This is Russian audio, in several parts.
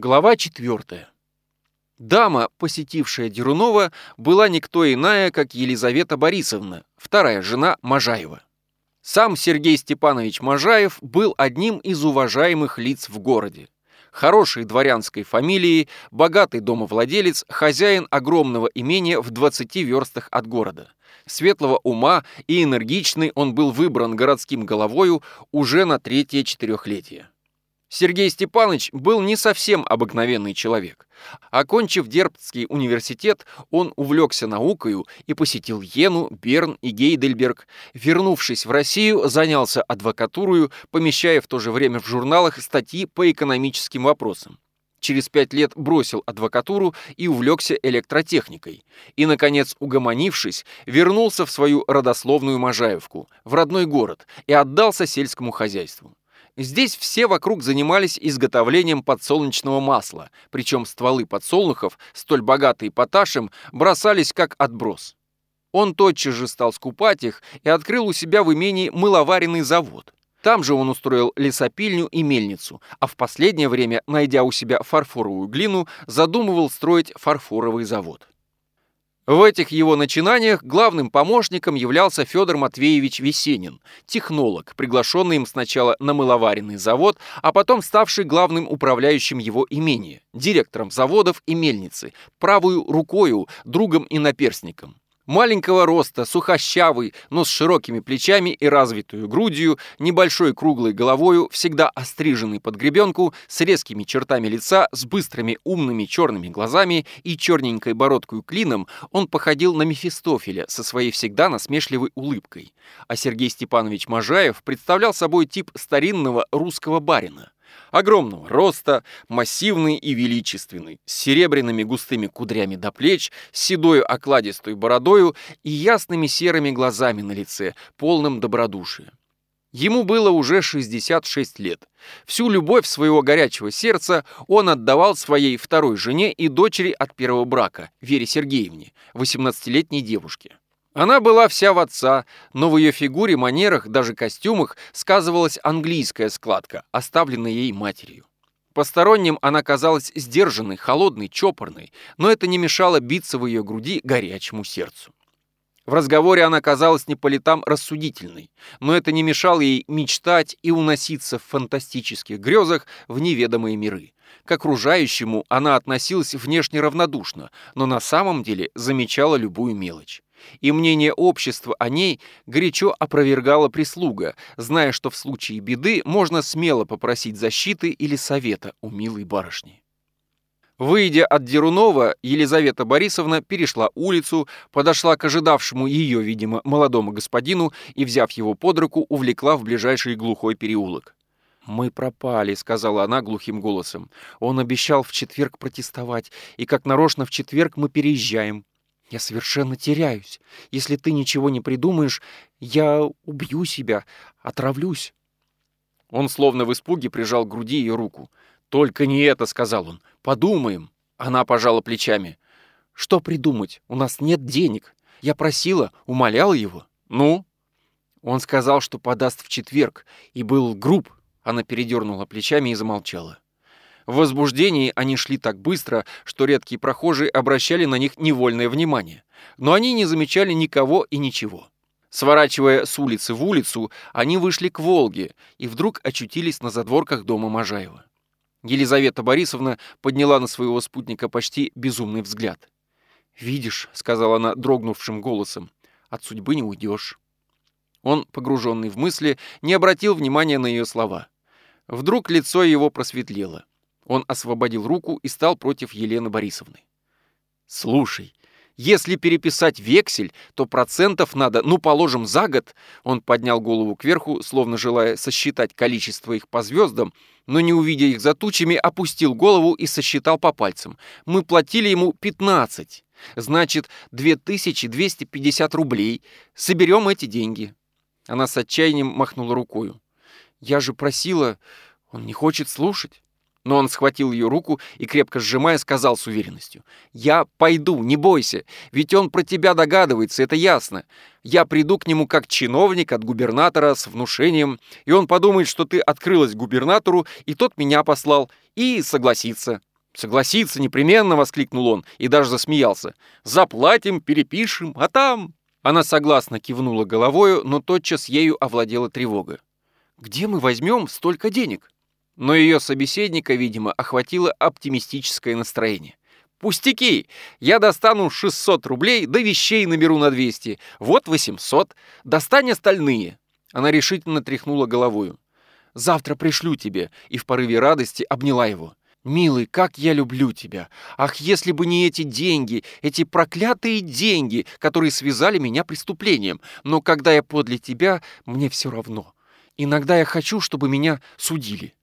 Глава 4. Дама, посетившая Дерунова, была никто иная, как Елизавета Борисовна, вторая жена Можаева. Сам Сергей Степанович Можаев был одним из уважаемых лиц в городе. Хорошей дворянской фамилии, богатый домовладелец, хозяин огромного имения в 20 верстах от города. Светлого ума и энергичный он был выбран городским головою уже на третье четырехлетие. Сергей Степанович был не совсем обыкновенный человек. Окончив Дербцкий университет, он увлекся наукою и посетил Йену, Берн и Гейдельберг. Вернувшись в Россию, занялся адвокатурою, помещая в то же время в журналах статьи по экономическим вопросам. Через пять лет бросил адвокатуру и увлекся электротехникой. И, наконец, угомонившись, вернулся в свою родословную Можаевку, в родной город, и отдался сельскому хозяйству. Здесь все вокруг занимались изготовлением подсолнечного масла, причем стволы подсолнухов, столь богатые поташем, бросались как отброс. Он тотчас же стал скупать их и открыл у себя в имении мыловаренный завод. Там же он устроил лесопильню и мельницу, а в последнее время, найдя у себя фарфоровую глину, задумывал строить фарфоровый завод. В этих его начинаниях главным помощником являлся Федор Матвеевич Весенин, технолог, приглашенный им сначала на мыловаренный завод, а потом ставший главным управляющим его имения, директором заводов и мельницы, правую рукою, другом и наперсником. Маленького роста, сухощавый, но с широкими плечами и развитую грудью, небольшой круглой головою, всегда остриженный под гребенку, с резкими чертами лица, с быстрыми умными черными глазами и черненькой бородкой клином, он походил на Мефистофеля со своей всегда насмешливой улыбкой. А Сергей Степанович Можаев представлял собой тип старинного русского барина огромного роста, массивный и величественный, с серебряными густыми кудрями до плеч, с седой окладистой бородою и ясными серыми глазами на лице, полным добродушия. Ему было уже 66 лет. Всю любовь своего горячего сердца он отдавал своей второй жене и дочери от первого брака, Вере Сергеевне, 18-летней девушке. Она была вся в отца, но в ее фигуре, манерах, даже костюмах сказывалась английская складка, оставленная ей матерью. Посторонним она казалась сдержанной, холодной, чопорной, но это не мешало биться в ее груди горячему сердцу. В разговоре она казалась не по летам рассудительной, но это не мешало ей мечтать и уноситься в фантастических грезах в неведомые миры. К окружающему она относилась внешне равнодушно, но на самом деле замечала любую мелочь и мнение общества о ней горячо опровергала прислуга, зная, что в случае беды можно смело попросить защиты или совета у милой барышни. Выйдя от Дерунова, Елизавета Борисовна перешла улицу, подошла к ожидавшему ее, видимо, молодому господину и, взяв его под руку, увлекла в ближайший глухой переулок. «Мы пропали», — сказала она глухим голосом. «Он обещал в четверг протестовать, и как нарочно в четверг мы переезжаем. Я совершенно теряюсь. Если ты ничего не придумаешь, я убью себя, отравлюсь. Он словно в испуге прижал к груди ее руку. «Только не это», — сказал он. «Подумаем». Она пожала плечами. «Что придумать? У нас нет денег. Я просила, умоляла его. Ну?» Он сказал, что подаст в четверг, и был груб. Она передернула плечами и замолчала. В возбуждении они шли так быстро, что редкие прохожие обращали на них невольное внимание. Но они не замечали никого и ничего. Сворачивая с улицы в улицу, они вышли к Волге и вдруг очутились на задворках дома Можаева. Елизавета Борисовна подняла на своего спутника почти безумный взгляд. «Видишь», — сказала она дрогнувшим голосом, — «от судьбы не уйдешь». Он, погруженный в мысли, не обратил внимания на ее слова. Вдруг лицо его просветлело. Он освободил руку и стал против Елены Борисовны. «Слушай, если переписать вексель, то процентов надо, ну, положим, за год». Он поднял голову кверху, словно желая сосчитать количество их по звездам, но, не увидя их за тучами, опустил голову и сосчитал по пальцам. «Мы платили ему 15. Значит, 2250 рублей. Соберем эти деньги». Она с отчаянием махнула рукою. «Я же просила... Он не хочет слушать». Но он схватил ее руку и, крепко сжимая, сказал с уверенностью. «Я пойду, не бойся, ведь он про тебя догадывается, это ясно. Я приду к нему как чиновник от губернатора с внушением, и он подумает, что ты открылась губернатору, и тот меня послал, и согласится. «Согласиться непременно!» — воскликнул он и даже засмеялся. «Заплатим, перепишем, а там...» Она согласно кивнула головою, но тотчас ею овладела тревога. «Где мы возьмем столько денег?» Но ее собеседника, видимо, охватило оптимистическое настроение. «Пустяки! Я достану 600 рублей, да вещей наберу на 200. Вот 800. Достань остальные!» Она решительно тряхнула головою. «Завтра пришлю тебе», и в порыве радости обняла его. «Милый, как я люблю тебя! Ах, если бы не эти деньги, эти проклятые деньги, которые связали меня преступлением! Но когда я подле тебя, мне все равно. Иногда я хочу, чтобы меня судили».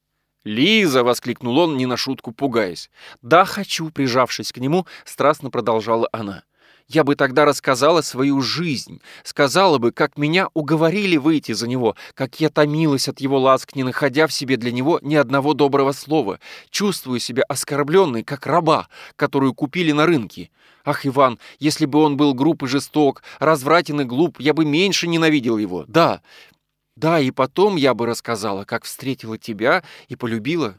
«Лиза!» — воскликнул он, не на шутку пугаясь. «Да, хочу!» — прижавшись к нему, страстно продолжала она. Я бы тогда рассказала свою жизнь, сказала бы, как меня уговорили выйти за него, как я томилась от его ласк, не находя в себе для него ни одного доброго слова, чувствую себя оскорбленной, как раба, которую купили на рынке. Ах, Иван, если бы он был груб и жесток, развратен и глуп, я бы меньше ненавидел его. Да, да, и потом я бы рассказала, как встретила тебя и полюбила.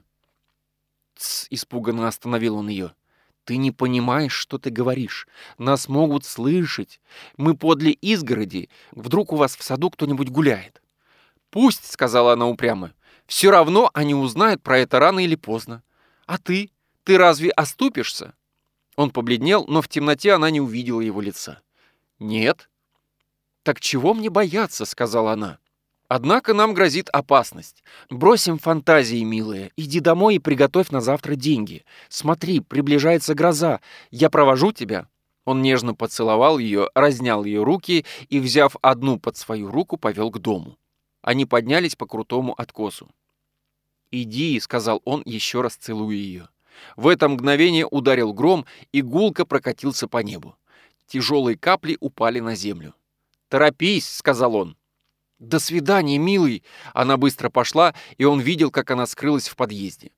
Тс, испуганно остановил он ее. Ты не понимаешь, что ты говоришь. Нас могут слышать. Мы подле изгороди. Вдруг у вас в саду кто-нибудь гуляет. Пусть, сказала она упрямо. Все равно они узнают про это рано или поздно. А ты? Ты разве оступишься? Он побледнел, но в темноте она не увидела его лица. Нет. Так чего мне бояться, сказала она. Однако нам грозит опасность. Бросим фантазии, милые. Иди домой и приготовь на завтра деньги. Смотри, приближается гроза. Я провожу тебя». Он нежно поцеловал ее, разнял ее руки и, взяв одну под свою руку, повел к дому. Они поднялись по крутому откосу. «Иди», — сказал он, еще раз целуя ее. В это мгновение ударил гром, и гулко прокатился по небу. Тяжелые капли упали на землю. «Торопись», — сказал он. «До свидания, милый!» Она быстро пошла, и он видел, как она скрылась в подъезде.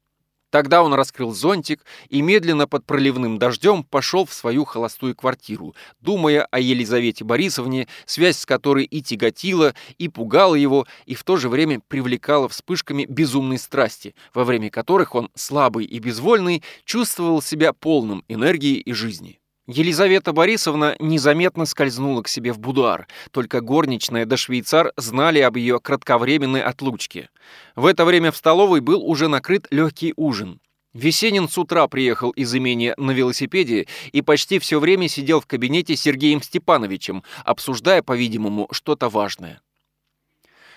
Тогда он раскрыл зонтик и медленно под проливным дождем пошел в свою холостую квартиру, думая о Елизавете Борисовне, связь с которой и тяготила, и пугала его, и в то же время привлекала вспышками безумной страсти, во время которых он, слабый и безвольный, чувствовал себя полным энергии и жизни. Елизавета Борисовна незаметно скользнула к себе в будуар, только горничная да швейцар знали об ее кратковременной отлучке. В это время в столовой был уже накрыт легкий ужин. Весенин с утра приехал из имения на велосипеде и почти все время сидел в кабинете с Сергеем Степановичем, обсуждая, по-видимому, что-то важное.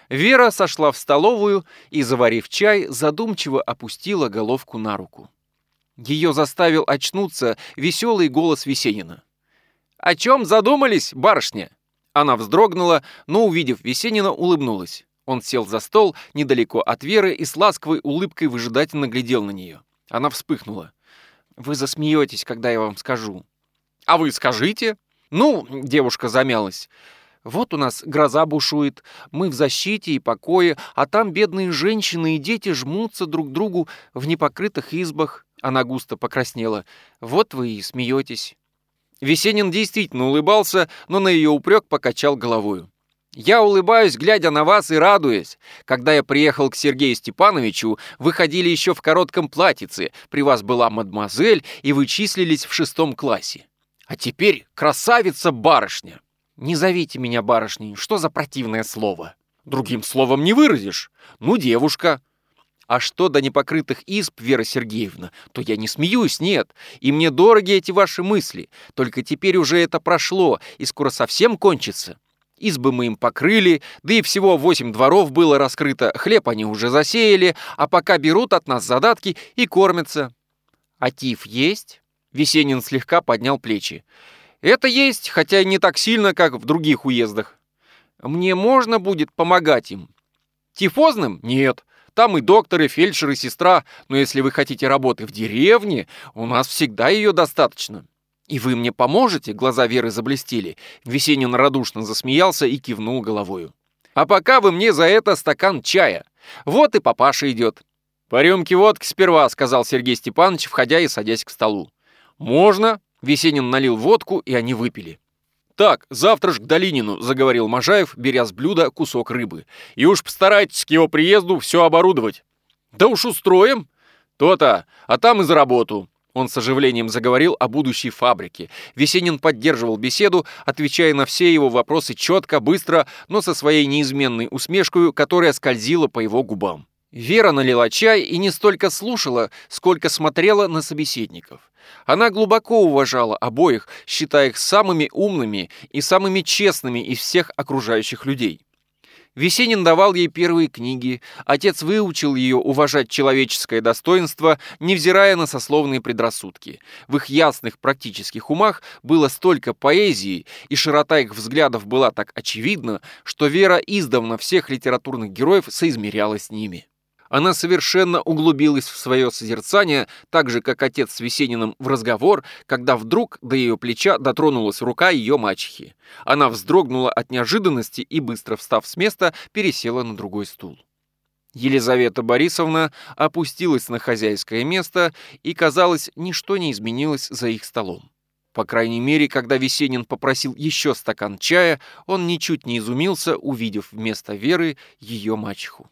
Вера сошла в столовую и, заварив чай, задумчиво опустила головку на руку. Ее заставил очнуться веселый голос Весенина. «О чем задумались, барышня?» Она вздрогнула, но, увидев Весенина, улыбнулась. Он сел за стол недалеко от Веры и с ласковой улыбкой выжидательно глядел на нее. Она вспыхнула. «Вы засмеетесь, когда я вам скажу». «А вы скажите?» «Ну», — девушка замялась. «Вот у нас гроза бушует, мы в защите и покое, а там бедные женщины и дети жмутся друг к другу в непокрытых избах. Она густо покраснела. «Вот вы и смеетесь». Весенин действительно улыбался, но на ее упрек покачал головою. «Я улыбаюсь, глядя на вас и радуясь. Когда я приехал к Сергею Степановичу, вы ходили еще в коротком платьице, при вас была мадемуазель, и вы числились в шестом классе. А теперь красавица-барышня. Не зовите меня барышней, что за противное слово? Другим словом не выразишь. Ну, девушка, а что до непокрытых изб, Вера Сергеевна, то я не смеюсь, нет. И мне дороги эти ваши мысли. Только теперь уже это прошло, и скоро совсем кончится. Избы мы им покрыли, да и всего восемь дворов было раскрыто, хлеб они уже засеяли, а пока берут от нас задатки и кормятся. А тиф есть? Весенин слегка поднял плечи. Это есть, хотя не так сильно, как в других уездах. Мне можно будет помогать им? Тифозным? Нет. Там и доктор, и фельдшер, и сестра. Но если вы хотите работы в деревне, у нас всегда ее достаточно. И вы мне поможете?» Глаза Веры заблестели. Весенин радушно засмеялся и кивнул головою. «А пока вы мне за это стакан чая. Вот и папаша идет». «По рюмке водки сперва», — сказал Сергей Степанович, входя и садясь к столу. «Можно». Весенин налил водку, и они выпили. «Так, завтра ж к Долинину», — заговорил Можаев, беря с блюда кусок рыбы. «И уж постарайтесь к его приезду все оборудовать». «Да уж устроим». «То-то, а там и за работу. Он с оживлением заговорил о будущей фабрике. Весенин поддерживал беседу, отвечая на все его вопросы четко, быстро, но со своей неизменной усмешкой, которая скользила по его губам. Вера налила чай и не столько слушала, сколько смотрела на собеседников. Она глубоко уважала обоих, считая их самыми умными и самыми честными из всех окружающих людей. Весенин давал ей первые книги, отец выучил ее уважать человеческое достоинство, невзирая на сословные предрассудки. В их ясных практических умах было столько поэзии, и широта их взглядов была так очевидна, что Вера издавна всех литературных героев соизмеряла с ними. Она совершенно углубилась в свое созерцание, так же, как отец с Весениным в разговор, когда вдруг до ее плеча дотронулась рука ее мачехи. Она вздрогнула от неожиданности и, быстро встав с места, пересела на другой стул. Елизавета Борисовна опустилась на хозяйское место, и, казалось, ничто не изменилось за их столом. По крайней мере, когда Весенин попросил еще стакан чая, он ничуть не изумился, увидев вместо Веры ее мачеху.